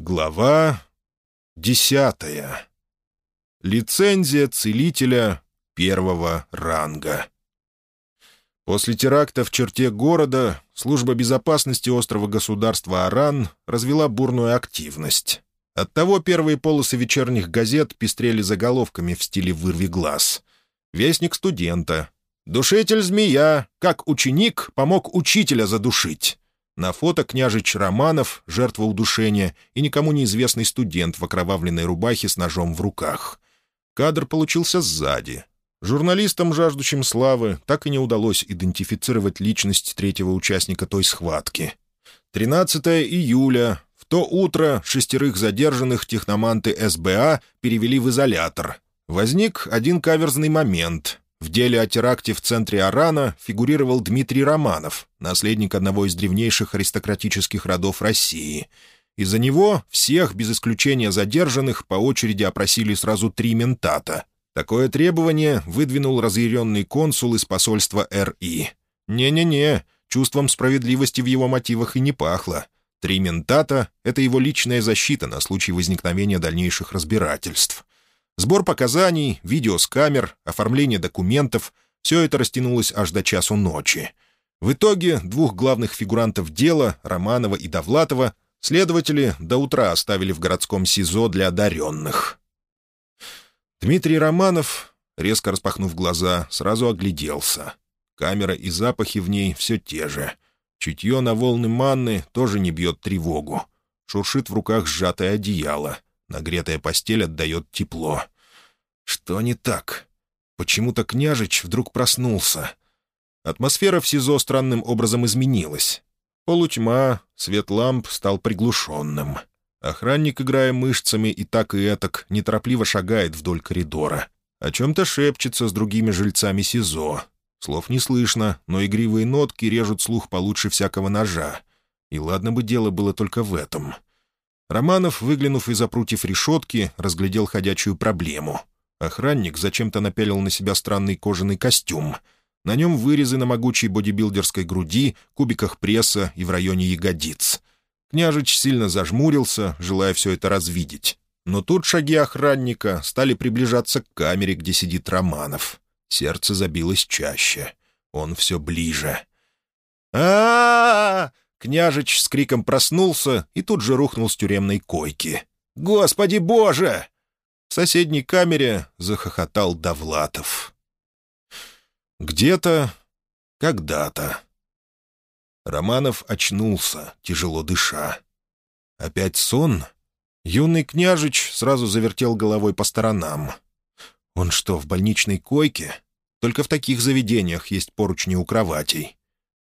Глава десятая. Лицензия целителя первого ранга. После теракта в черте города служба безопасности острова государства Аран развела бурную активность. Оттого первые полосы вечерних газет пестрели заголовками в стиле «вырви глаз». «Вестник студента», «Душитель змея, как ученик помог учителя задушить». На фото княжич Романов, жертва удушения, и никому неизвестный студент в окровавленной рубахе с ножом в руках. Кадр получился сзади. Журналистам, жаждущим славы, так и не удалось идентифицировать личность третьего участника той схватки. 13 июля. В то утро шестерых задержанных техноманты СБА перевели в изолятор. Возник один каверзный момент. В деле о теракте в центре Арана фигурировал Дмитрий Романов, наследник одного из древнейших аристократических родов России. Из-за него всех, без исключения задержанных, по очереди опросили сразу три ментата. Такое требование выдвинул разъяренный консул из посольства РИ. Не-не-не, чувством справедливости в его мотивах и не пахло. Три ментата — это его личная защита на случай возникновения дальнейших разбирательств. Сбор показаний, видео с камер, оформление документов — все это растянулось аж до часу ночи. В итоге двух главных фигурантов дела, Романова и Довлатова, следователи до утра оставили в городском СИЗО для одаренных. Дмитрий Романов, резко распахнув глаза, сразу огляделся. Камера и запахи в ней все те же. Чутье на волны манны тоже не бьет тревогу. Шуршит в руках сжатое одеяло — Нагретая постель отдает тепло. Что не так? Почему-то княжич вдруг проснулся. Атмосфера в СИЗО странным образом изменилась. Полутьма, свет ламп стал приглушенным. Охранник, играя мышцами и так и этак, неторопливо шагает вдоль коридора. О чем-то шепчется с другими жильцами СИЗО. Слов не слышно, но игривые нотки режут слух получше всякого ножа. И ладно бы дело было только в этом — Романов, выглянув из-за прутьев решетки, разглядел ходячую проблему. Охранник зачем-то напялил на себя странный кожаный костюм. На нем вырезы на могучей бодибилдерской груди, кубиках пресса и в районе ягодиц. Княжич сильно зажмурился, желая все это развидеть. Но тут шаги охранника стали приближаться к камере, где сидит Романов. Сердце забилось чаще. Он все ближе. а, -а, -а, -а Княжич с криком проснулся и тут же рухнул с тюремной койки. «Господи боже!» В соседней камере захохотал Довлатов. Где-то, когда-то. Романов очнулся, тяжело дыша. Опять сон? Юный княжич сразу завертел головой по сторонам. Он что, в больничной койке? Только в таких заведениях есть поручни у кроватей.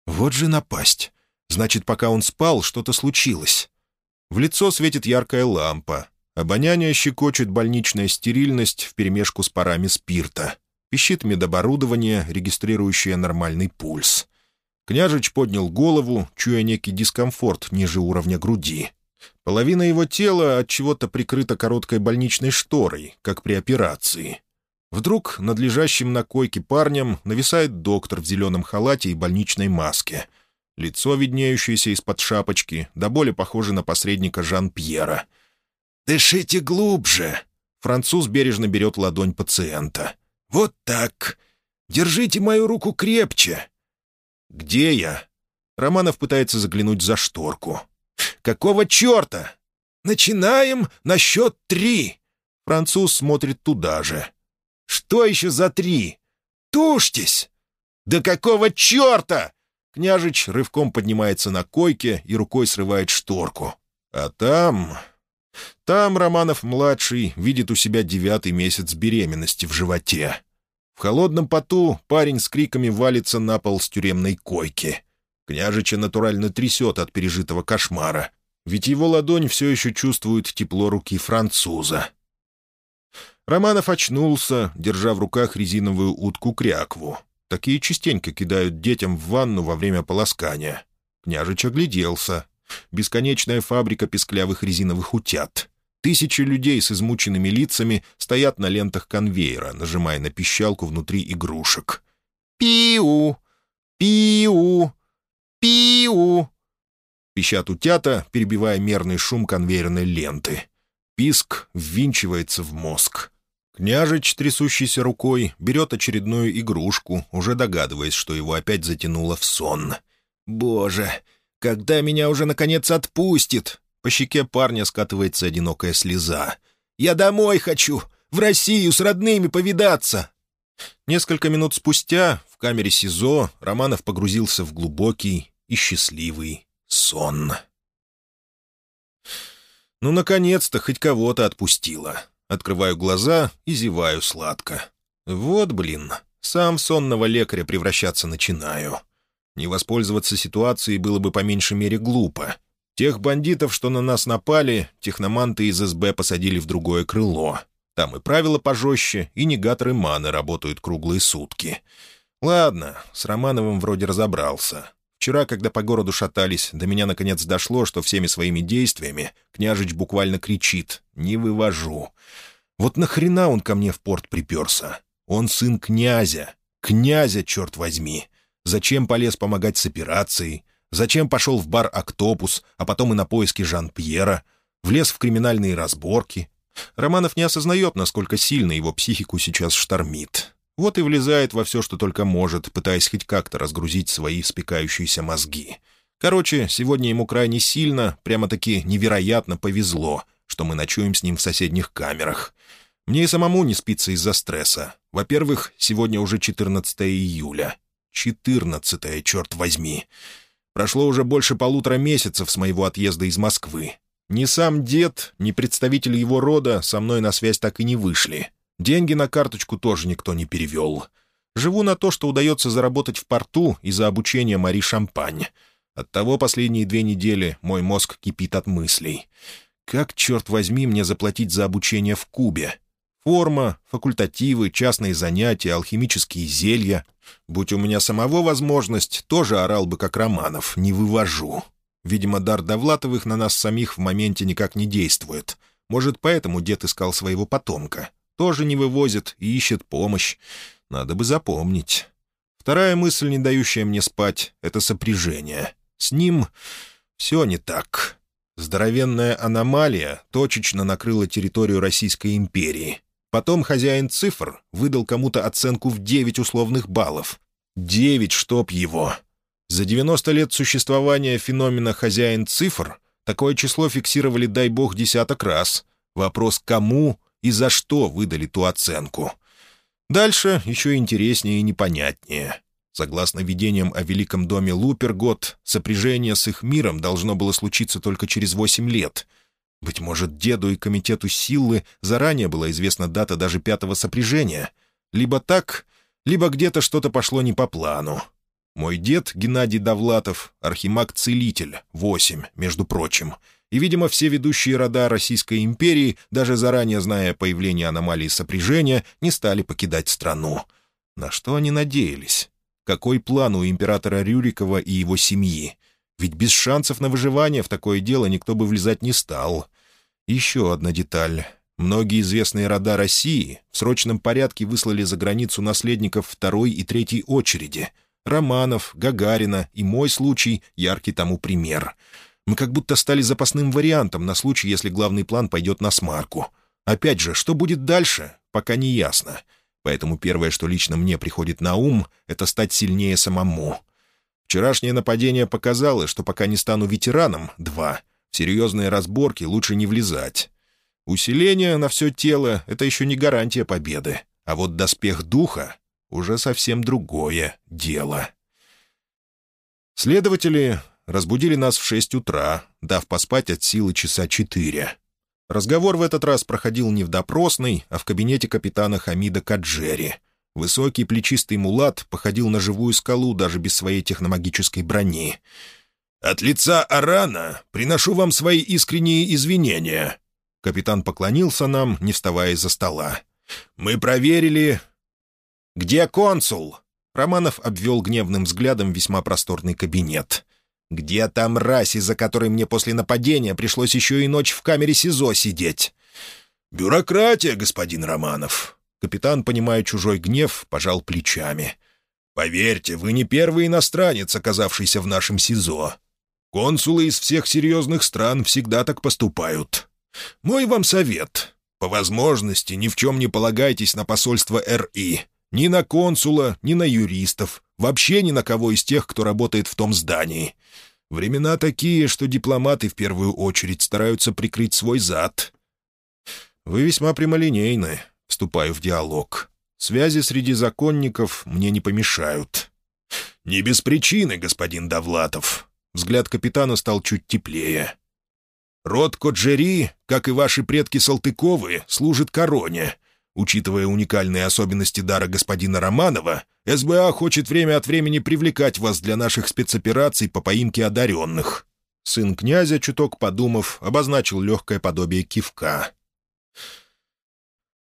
Вот же напасть. Значит, пока он спал, что-то случилось. В лицо светит яркая лампа. Обоняние щекочет больничная стерильность вперемешку с парами спирта. Пищит медоборудование, регистрирующее нормальный пульс. Княжич поднял голову, чуя некий дискомфорт ниже уровня груди. Половина его тела от чего-то прикрыта короткой больничной шторой, как при операции. Вдруг над лежащим на койке парнем нависает доктор в зеленом халате и больничной маске — Лицо, виднеющееся из-под шапочки, до боли похоже на посредника Жан-Пьера. «Дышите глубже!» Француз бережно берет ладонь пациента. «Вот так! Держите мою руку крепче!» «Где я?» Романов пытается заглянуть за шторку. «Какого черта? Начинаем на счет три!» Француз смотрит туда же. «Что еще за три? Тушьтесь!» «Да какого черта?» Княжич рывком поднимается на койке и рукой срывает шторку. А там... Там Романов-младший видит у себя девятый месяц беременности в животе. В холодном поту парень с криками валится на пол с тюремной койки. Княжича натурально трясет от пережитого кошмара, ведь его ладонь все еще чувствует тепло руки француза. Романов очнулся, держа в руках резиновую утку-крякву. Такие частенько кидают детям в ванну во время полоскания. Княжич огляделся. Бесконечная фабрика песклявых резиновых утят. Тысячи людей с измученными лицами стоят на лентах конвейера, нажимая на пищалку внутри игрушек. «Пиу! Пиу! Пиу!» Пищат утята, перебивая мерный шум конвейерной ленты. Писк ввинчивается в мозг. Княжич, трясущийся рукой, берет очередную игрушку, уже догадываясь, что его опять затянуло в сон. «Боже, когда меня уже, наконец, отпустит?» По щеке парня скатывается одинокая слеза. «Я домой хочу! В Россию с родными повидаться!» Несколько минут спустя в камере СИЗО Романов погрузился в глубокий и счастливый сон. Ну, наконец-то, хоть кого-то отпустила. Открываю глаза и зеваю сладко. Вот, блин, сам сонного лекаря превращаться начинаю. Не воспользоваться ситуацией было бы по меньшей мере глупо. Тех бандитов, что на нас напали, техноманты из СБ посадили в другое крыло. Там и правила пожестче, и негаторы маны работают круглые сутки. Ладно, с Романовым вроде разобрался. Вчера, когда по городу шатались, до меня наконец дошло, что всеми своими действиями княжич буквально кричит «Не вывожу». Вот нахрена он ко мне в порт приперся? Он сын князя. Князя, черт возьми. Зачем полез помогать с операцией? Зачем пошел в бар «Октопус», а потом и на поиски Жан-Пьера? Влез в криминальные разборки? Романов не осознает, насколько сильно его психику сейчас штормит. Вот и влезает во все, что только может, пытаясь хоть как-то разгрузить свои спекающиеся мозги. Короче, сегодня ему крайне сильно, прямо-таки невероятно повезло, что мы ночуем с ним в соседних камерах. Мне и самому не спится из-за стресса. Во-первых, сегодня уже 14 июля. 14 черт возьми. Прошло уже больше полутора месяцев с моего отъезда из Москвы. Ни сам дед, ни представитель его рода со мной на связь так и не вышли. Деньги на карточку тоже никто не перевел. Живу на то, что удается заработать в порту и за обучение Мари Шампань. Оттого последние две недели мой мозг кипит от мыслей. Как, черт возьми, мне заплатить за обучение в Кубе? Форма, факультативы, частные занятия, алхимические зелья. Будь у меня самого возможность, тоже орал бы, как Романов, не вывожу. Видимо, дар Довлатовых на нас самих в моменте никак не действует. Может, поэтому дед искал своего потомка тоже не вывозит и ищет помощь. Надо бы запомнить. Вторая мысль, не дающая мне спать, — это сопряжение. С ним все не так. Здоровенная аномалия точечно накрыла территорию Российской империи. Потом хозяин цифр выдал кому-то оценку в 9 условных баллов. 9, чтоб его. За 90 лет существования феномена «хозяин цифр» такое число фиксировали, дай бог, десяток раз. Вопрос «кому?» И за что выдали ту оценку. Дальше еще интереснее и непонятнее. Согласно видениям о Великом доме Лупергот, сопряжение с их миром должно было случиться только через восемь лет. Быть может, деду и комитету силы заранее была известна дата даже пятого сопряжения. Либо так, либо где-то что-то пошло не по плану. Мой дед, Геннадий Довлатов, архимаг-целитель, восемь, между прочим — и, видимо, все ведущие рода Российской империи, даже заранее зная о появлении аномалии сопряжения, не стали покидать страну. На что они надеялись? Какой план у императора Рюрикова и его семьи? Ведь без шансов на выживание в такое дело никто бы влезать не стал. Еще одна деталь. Многие известные рода России в срочном порядке выслали за границу наследников второй и третьей очереди. Романов, Гагарина и мой случай — яркий тому пример — мы как будто стали запасным вариантом на случай, если главный план пойдет на смарку. Опять же, что будет дальше, пока не ясно. Поэтому первое, что лично мне приходит на ум, это стать сильнее самому. Вчерашнее нападение показало, что пока не стану ветераном, два, в серьезные разборки лучше не влезать. Усиление на все тело — это еще не гарантия победы. А вот доспех духа — уже совсем другое дело. Следователи разбудили нас в шесть утра, дав поспать от силы часа четыре. Разговор в этот раз проходил не в допросной, а в кабинете капитана Хамида Каджери. Высокий плечистый мулат походил на живую скалу даже без своей техномагической брони. «От лица Арана приношу вам свои искренние извинения». Капитан поклонился нам, не вставая из-за стола. «Мы проверили...» «Где консул?» Романов обвел гневным взглядом весьма просторный кабинет. Где та мразь, из-за которой мне после нападения пришлось еще и ночь в камере СИЗО сидеть?» «Бюрократия, господин Романов». Капитан, понимая чужой гнев, пожал плечами. «Поверьте, вы не первый иностранец, оказавшийся в нашем СИЗО». Консулы из всех серьезных стран всегда так поступают. Мой вам совет. По возможности ни в чем не полагайтесь на посольство РИ. Ни на консула, ни на юристов. Вообще ни на кого из тех, кто работает в том здании. Времена такие, что дипломаты в первую очередь стараются прикрыть свой зад. Вы весьма прямолинейны, вступаю в диалог. Связи среди законников мне не помешают. «Не без причины, господин Довлатов». Взгляд капитана стал чуть теплее. «Род Коджери, как и ваши предки Салтыковы, служит короне. Учитывая уникальные особенности дара господина Романова, СБА хочет время от времени привлекать вас для наших спецопераций по поимке одаренных». Сын князя, чуток подумав, обозначил легкое подобие кивка.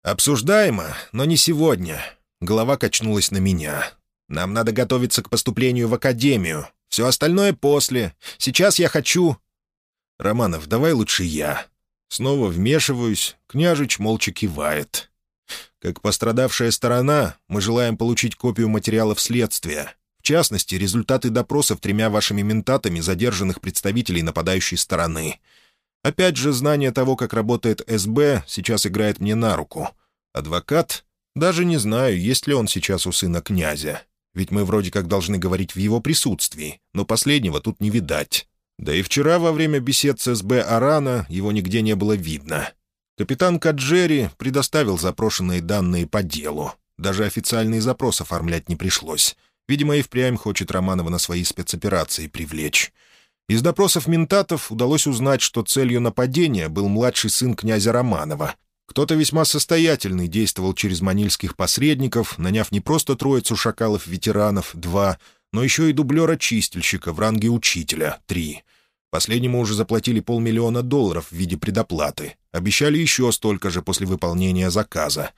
«Обсуждаемо, но не сегодня». Голова качнулась на меня. «Нам надо готовиться к поступлению в академию. Все остальное после. Сейчас я хочу...» «Романов, давай лучше я». Снова вмешиваюсь, княжич молча кивает. Как пострадавшая сторона, мы желаем получить копию материалов следствия. В частности, результаты допросов тремя вашими ментатами задержанных представителей нападающей стороны. Опять же, знание того, как работает СБ, сейчас играет мне на руку. Адвокат? Даже не знаю, есть ли он сейчас у сына князя. Ведь мы вроде как должны говорить в его присутствии, но последнего тут не видать. Да и вчера во время бесед с СБ Арана его нигде не было видно. Капитан Каджери предоставил запрошенные данные по делу. Даже официальный запрос оформлять не пришлось. Видимо, и впрямь хочет Романова на свои спецоперации привлечь. Из допросов ментатов удалось узнать, что целью нападения был младший сын князя Романова. Кто-то весьма состоятельный действовал через манильских посредников, наняв не просто троицу шакалов-ветеранов, два, но еще и дублера-чистильщика в ранге учителя, три — Последнему уже заплатили полмиллиона долларов в виде предоплаты. Обещали еще столько же после выполнения заказа.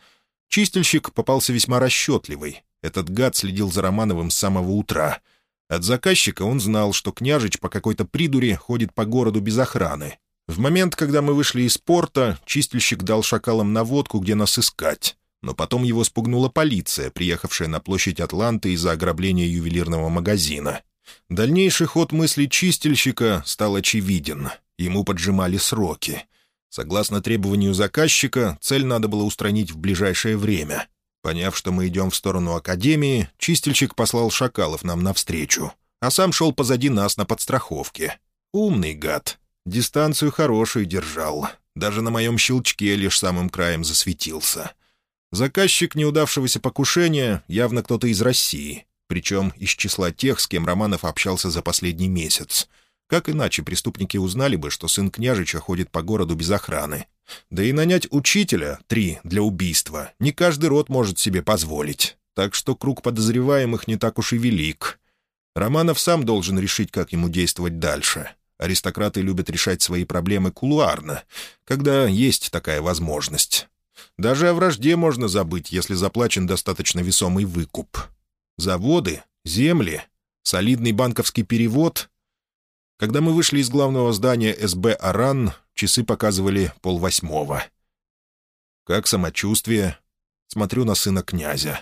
Чистильщик попался весьма расчетливый. Этот гад следил за Романовым с самого утра. От заказчика он знал, что княжич по какой-то придуре ходит по городу без охраны. В момент, когда мы вышли из порта, чистильщик дал шакалам наводку, где нас искать. Но потом его спугнула полиция, приехавшая на площадь Атланты из-за ограбления ювелирного магазина. Дальнейший ход мысли чистильщика стал очевиден. Ему поджимали сроки. Согласно требованию заказчика, цель надо было устранить в ближайшее время. Поняв, что мы идем в сторону Академии, чистильщик послал шакалов нам навстречу, а сам шел позади нас на подстраховке. Умный гад. Дистанцию хорошую держал. Даже на моем щелчке лишь самым краем засветился. Заказчик неудавшегося покушения явно кто-то из России, причем из числа тех, с кем Романов общался за последний месяц. Как иначе преступники узнали бы, что сын княжича ходит по городу без охраны? Да и нанять учителя, три, для убийства, не каждый род может себе позволить. Так что круг подозреваемых не так уж и велик. Романов сам должен решить, как ему действовать дальше. Аристократы любят решать свои проблемы кулуарно, когда есть такая возможность. Даже о вражде можно забыть, если заплачен достаточно весомый выкуп. Заводы, земли, солидный банковский перевод. Когда мы вышли из главного здания СБ «Аран», часы показывали полвосьмого. «Как самочувствие?» Смотрю на сына князя.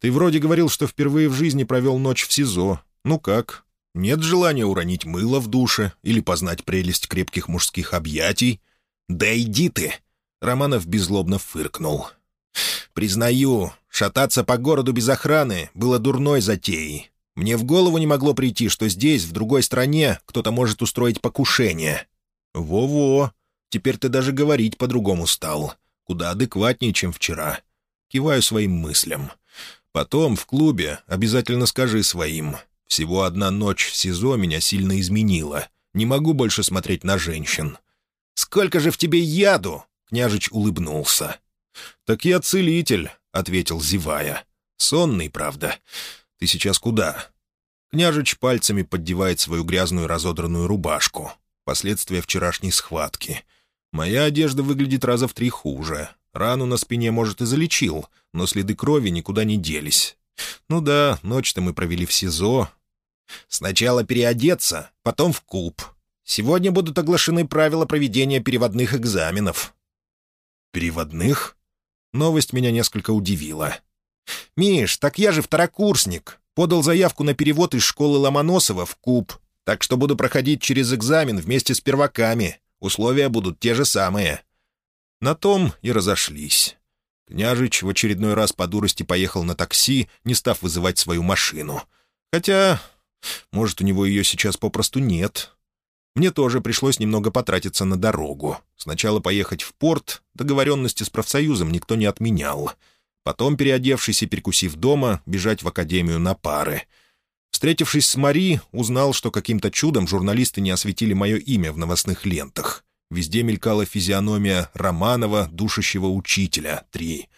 «Ты вроде говорил, что впервые в жизни провел ночь в СИЗО. Ну как? Нет желания уронить мыло в душе или познать прелесть крепких мужских объятий? Да иди ты!» Романов беззлобно фыркнул. «Признаю, шататься по городу без охраны было дурной затеей. Мне в голову не могло прийти, что здесь, в другой стране, кто-то может устроить покушение. Во-во, теперь ты даже говорить по-другому стал. Куда адекватнее, чем вчера. Киваю своим мыслям. Потом, в клубе, обязательно скажи своим. Всего одна ночь в СИЗО меня сильно изменила. Не могу больше смотреть на женщин. «Сколько же в тебе яду!» — княжич улыбнулся. «Так я целитель», — ответил, зевая. «Сонный, правда. Ты сейчас куда?» Княжич пальцами поддевает свою грязную разодранную рубашку. Последствия вчерашней схватки. Моя одежда выглядит раза в три хуже. Рану на спине, может, и залечил, но следы крови никуда не делись. Ну да, ночь-то мы провели в СИЗО. Сначала переодеться, потом в куб. Сегодня будут оглашены правила проведения переводных экзаменов. Переводных? Новость меня несколько удивила. «Миш, так я же второкурсник. Подал заявку на перевод из школы Ломоносова в КУБ. Так что буду проходить через экзамен вместе с перваками. Условия будут те же самые». На том и разошлись. Княжич в очередной раз по дурости поехал на такси, не став вызывать свою машину. Хотя, может, у него ее сейчас попросту нет. Мне тоже пришлось немного потратиться на дорогу. Сначала поехать в порт, договоренности с профсоюзом никто не отменял. Потом, переодевшись и перекусив дома, бежать в академию на пары. Встретившись с Мари, узнал, что каким-то чудом журналисты не осветили мое имя в новостных лентах. Везде мелькала физиономия Романова, душащего учителя, три.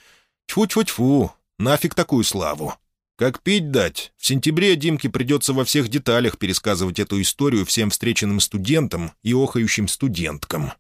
Тьфу-тьфу-тьфу, нафиг такую славу. Как пить дать? В сентябре Димке придется во всех деталях пересказывать эту историю всем встреченным студентам и охающим студенткам.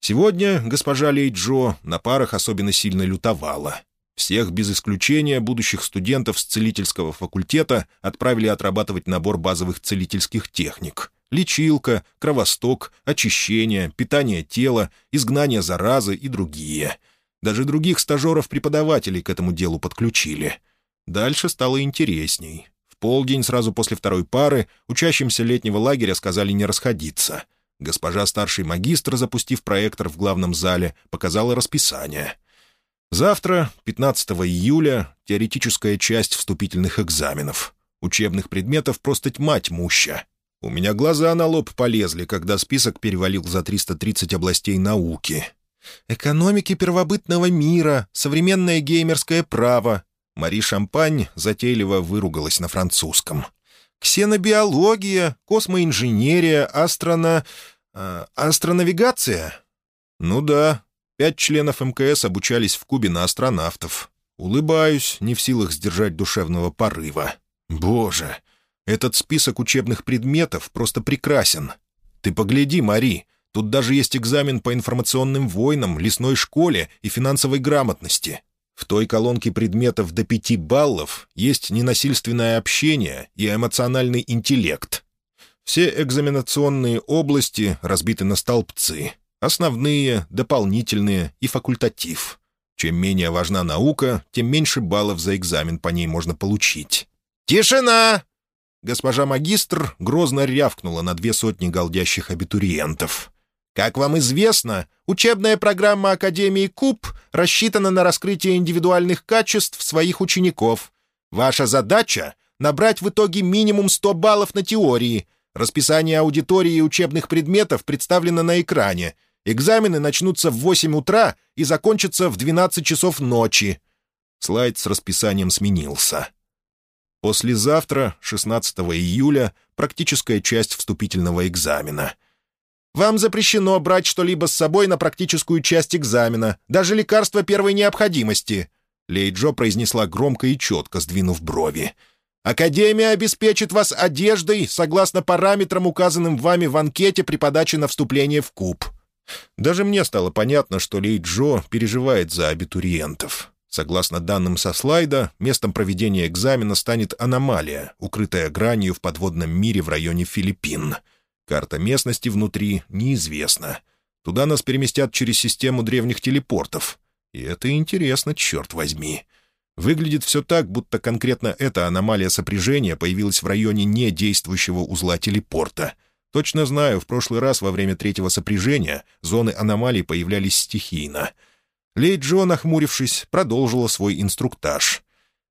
Сегодня госпожа Лейджо на парах особенно сильно лютовала. Всех без исключения будущих студентов с целительского факультета отправили отрабатывать набор базовых целительских техник. Лечилка, кровосток, очищение, питание тела, изгнание заразы и другие. Даже других стажеров-преподавателей к этому делу подключили — Дальше стало интересней. В полдень, сразу после второй пары, учащимся летнего лагеря сказали не расходиться. Госпожа старший магистр, запустив проектор в главном зале, показала расписание. Завтра, 15 июля, теоретическая часть вступительных экзаменов. Учебных предметов просто тьма тьмуща. У меня глаза на лоб полезли, когда список перевалил за 330 областей науки. Экономики первобытного мира, современное геймерское право, Мари Шампань затейливо выругалась на французском. «Ксенобиология, космоинженерия, астрона... Э, астронавигация?» «Ну да, пять членов МКС обучались в Кубе на астронавтов. Улыбаюсь, не в силах сдержать душевного порыва. Боже, этот список учебных предметов просто прекрасен. Ты погляди, Мари, тут даже есть экзамен по информационным войнам, лесной школе и финансовой грамотности. В той колонке предметов до пяти баллов есть ненасильственное общение и эмоциональный интеллект. Все экзаменационные области разбиты на столбцы. Основные, дополнительные и факультатив. Чем менее важна наука, тем меньше баллов за экзамен по ней можно получить. «Тишина!» Госпожа магистр грозно рявкнула на две сотни голдящих абитуриентов. Как вам известно, учебная программа Академии КУП рассчитана на раскрытие индивидуальных качеств своих учеников. Ваша задача — набрать в итоге минимум 100 баллов на теории. Расписание аудитории и учебных предметов представлено на экране. Экзамены начнутся в 8 утра и закончатся в 12 часов ночи. Слайд с расписанием сменился. Послезавтра, 16 июля, практическая часть вступительного экзамена — вам запрещено брать что-либо с собой на практическую часть экзамена, даже лекарства первой необходимости». Лей Джо произнесла громко и четко, сдвинув брови. «Академия обеспечит вас одеждой согласно параметрам, указанным вами в анкете при подаче на вступление в куб». Даже мне стало понятно, что Лей Джо переживает за абитуриентов. Согласно данным со слайда, местом проведения экзамена станет аномалия, укрытая гранью в подводном мире в районе Филиппин — Карта местности внутри неизвестна. Туда нас переместят через систему древних телепортов. И это интересно, черт возьми. Выглядит все так, будто конкретно эта аномалия сопряжения появилась в районе недействующего узла телепорта. Точно знаю, в прошлый раз во время третьего сопряжения зоны аномалий появлялись стихийно. Лей Джо, нахмурившись, продолжила свой инструктаж.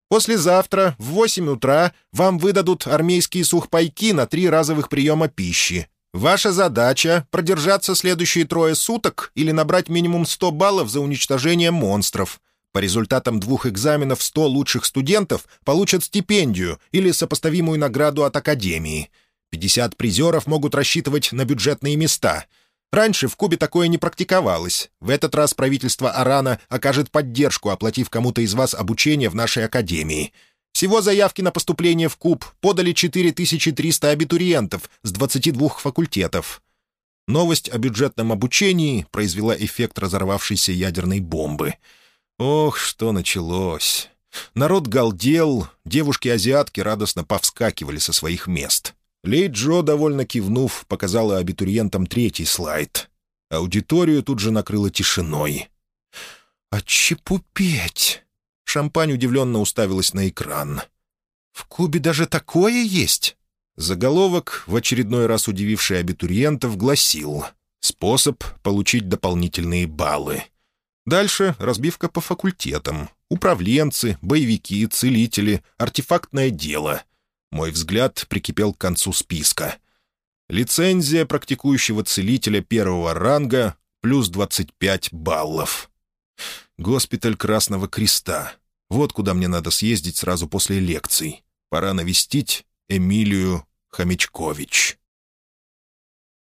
Послезавтра в восемь утра вам выдадут армейские сухпайки на три разовых приема пищи. Ваша задача — продержаться следующие трое суток или набрать минимум 100 баллов за уничтожение монстров. По результатам двух экзаменов 100 лучших студентов получат стипендию или сопоставимую награду от Академии. 50 призеров могут рассчитывать на бюджетные места — Раньше в Кубе такое не практиковалось. В этот раз правительство Арана окажет поддержку, оплатив кому-то из вас обучение в нашей академии. Всего заявки на поступление в Куб подали 4300 абитуриентов с 22 факультетов. Новость о бюджетном обучении произвела эффект разорвавшейся ядерной бомбы. Ох, что началось! Народ галдел, девушки-азиатки радостно повскакивали со своих мест. Лей Джо, довольно кивнув, показала абитуриентам третий слайд. Аудиторию тут же накрыло тишиной. «Отчепупеть!» Шампань удивленно уставилась на экран. «В Кубе даже такое есть?» Заголовок, в очередной раз удививший абитуриентов, гласил «Способ получить дополнительные баллы». Дальше разбивка по факультетам. Управленцы, боевики, целители, артефактное дело. Мой взгляд прикипел к концу списка. Лицензия практикующего целителя первого ранга плюс 25 баллов. Госпиталь Красного Креста. Вот куда мне надо съездить сразу после лекций. Пора навестить Эмилию Хомячкович.